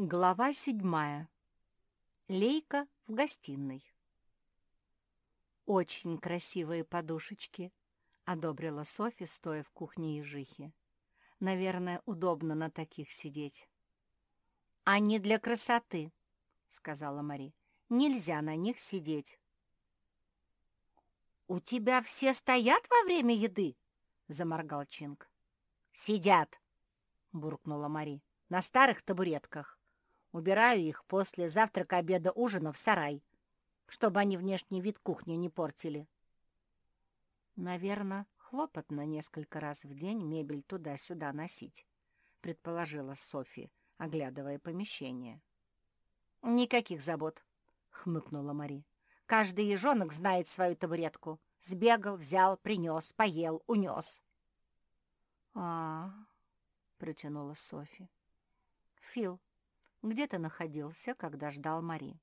Глава седьмая. Лейка в гостиной. «Очень красивые подушечки», — одобрила Софи, стоя в кухне ежихи. «Наверное, удобно на таких сидеть». «Они для красоты», — сказала Мари. «Нельзя на них сидеть». «У тебя все стоят во время еды?» — заморгал Чинг. «Сидят», — буркнула Мари, — «на старых табуретках». Убираю их после завтрака, обеда, ужина в сарай, чтобы они внешний вид кухни не портили. Наверное, хлопотно несколько раз в день мебель туда-сюда носить, предположила Софи, оглядывая помещение. Никаких забот, хмыкнула Мари. Каждый ежонок знает свою табуретку. Сбегал, взял, принес, поел, унес. А, -а, протянула Софи. Фил, где ты находился, когда ждал Мари?»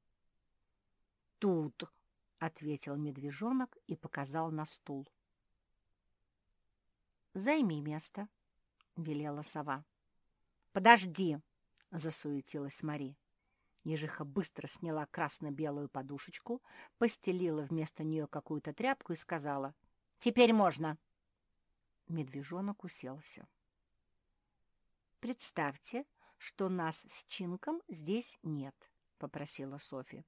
«Тут», — ответил медвежонок и показал на стул. «Займи место», — велела сова. «Подожди», — засуетилась Мари. Ежиха быстро сняла красно-белую подушечку, постелила вместо нее какую-то тряпку и сказала «Теперь можно». Медвежонок уселся. «Представьте, что нас с Чинком здесь нет», — попросила Софи.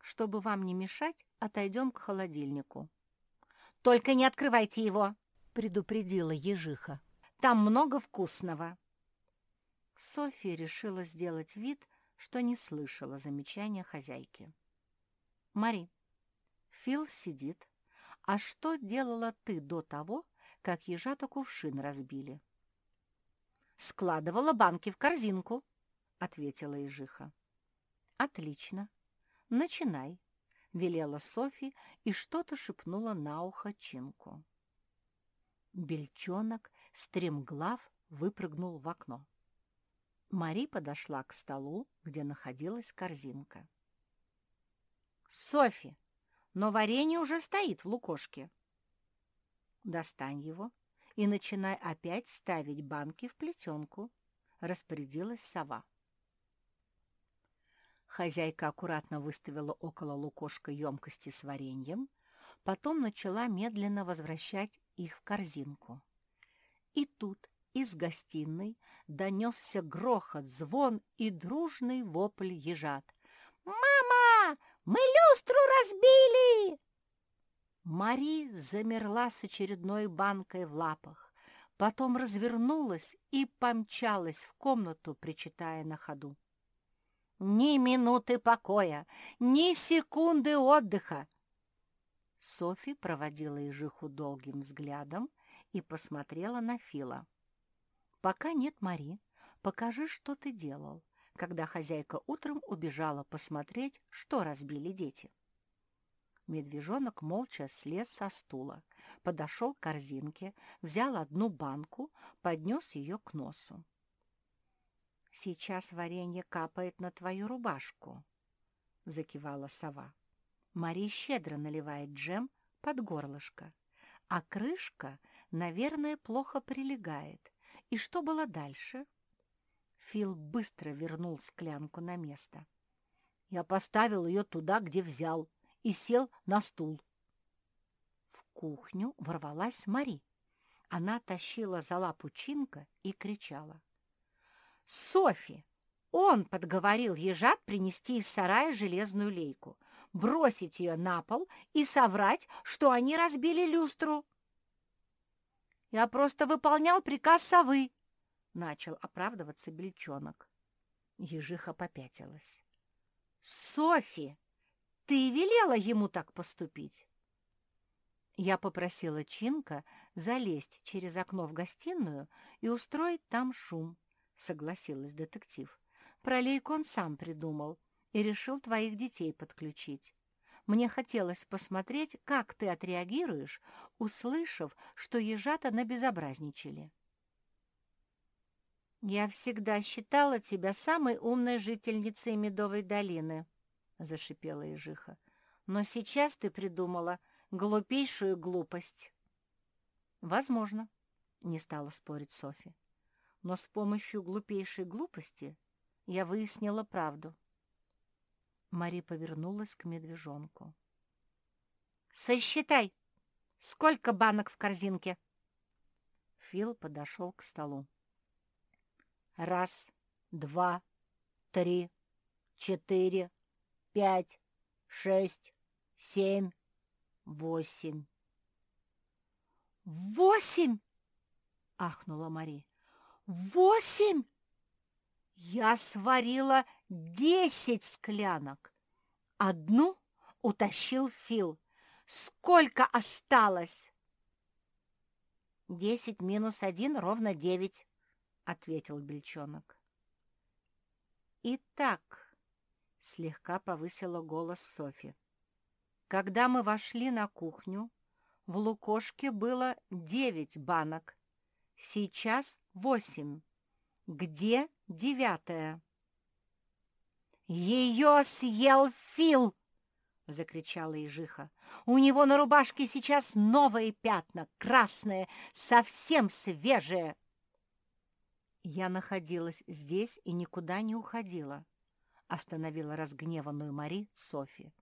«Чтобы вам не мешать, отойдем к холодильнику». «Только не открывайте его», — предупредила ежиха. «Там много вкусного». Софи решила сделать вид, что не слышала замечания хозяйки. «Мари, Фил сидит. А что делала ты до того, как ежата кувшин разбили?» Складывала банки в корзинку», — ответила Ежиха. «Отлично. Начинай», — велела Софи и что-то шепнула на ухо Чинку. Бельчонок, стремглав, выпрыгнул в окно. Мари подошла к столу, где находилась корзинка. «Софи, но варенье уже стоит в лукошке». «Достань его и начинай опять ставить банки в плетенку», — распорядилась сова. Хозяйка аккуратно выставила около лукошка емкости с вареньем, потом начала медленно возвращать их в корзинку. И тут из гостиной донесся грохот, звон и дружный вопль ежат. «Мама, мы люстру разбили!» Мари замерла с очередной банкой в лапах, потом развернулась и помчалась в комнату, причитая на ходу. «Ни минуты покоя, ни секунды отдыха!» Софи проводила ежиху долгим взглядом и посмотрела на Фила. «Пока нет Мари, покажи, что ты делал, когда хозяйка утром убежала посмотреть, что разбили дети». Медвежонок молча слез со стула, подошел к корзинке, взял одну банку, поднес ее к носу. «Сейчас варенье капает на твою рубашку», — закивала сова. Мари щедро наливает джем под горлышко, а крышка, наверное, плохо прилегает. И что было дальше? Фил быстро вернул склянку на место. «Я поставил ее туда, где взял», и сел на стул. В кухню ворвалась Мари. Она тащила за лапу Чинка и кричала. «Софи! Он подговорил ежат принести из сарая железную лейку, бросить ее на пол и соврать, что они разбили люстру». «Я просто выполнял приказ совы», — начал оправдываться бельчонок. Ежиха попятилась. «Софи!» Ты велела ему так поступить?» Я попросила Чинка залезть через окно в гостиную и устроить там шум, — согласилась детектив. Про лейку он сам придумал и решил твоих детей подключить. Мне хотелось посмотреть, как ты отреагируешь, услышав, что ежата набезобразничали. «Я всегда считала тебя самой умной жительницей Медовой долины», — зашипела ежиха. «Но сейчас ты придумала глупейшую глупость». «Возможно», — не стала спорить Софи. «Но с помощью глупейшей глупости я выяснила правду. Мари повернулась к медвежонку. «Сосчитай, сколько банок в корзинке?» Фил подошел к столу. «Раз, два, три, четыре, пять, шесть, семь, восемь». «Восемь!» — ахнула Мари. «Восемь! Я сварила десять склянок. Одну утащил Фил. Сколько осталось?» «Десять минус один ровно девять», — ответил Бельчонок. «Итак», — слегка повысила голос Софи, — «когда мы вошли на кухню, в лукошке было девять банок, сейчас восемь. Где девятая?» «Ее съел Фил!» — закричала ежиха. «У него на рубашке сейчас новые пятна, красные, совсем свежие!» «Я находилась здесь и никуда не уходила», — остановила разгневанную Мари Софи.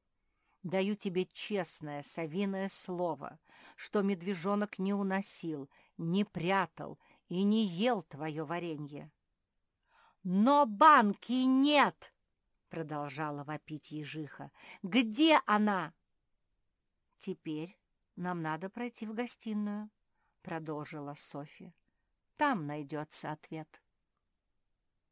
«Даю тебе честное совиное слово, что медвежонок не уносил, не прятал и не ел твое варенье». «Но банки нет!» — продолжала вопить ежиха. «Где она?» «Теперь нам надо пройти в гостиную», — продолжила Софи. «Там найдется ответ».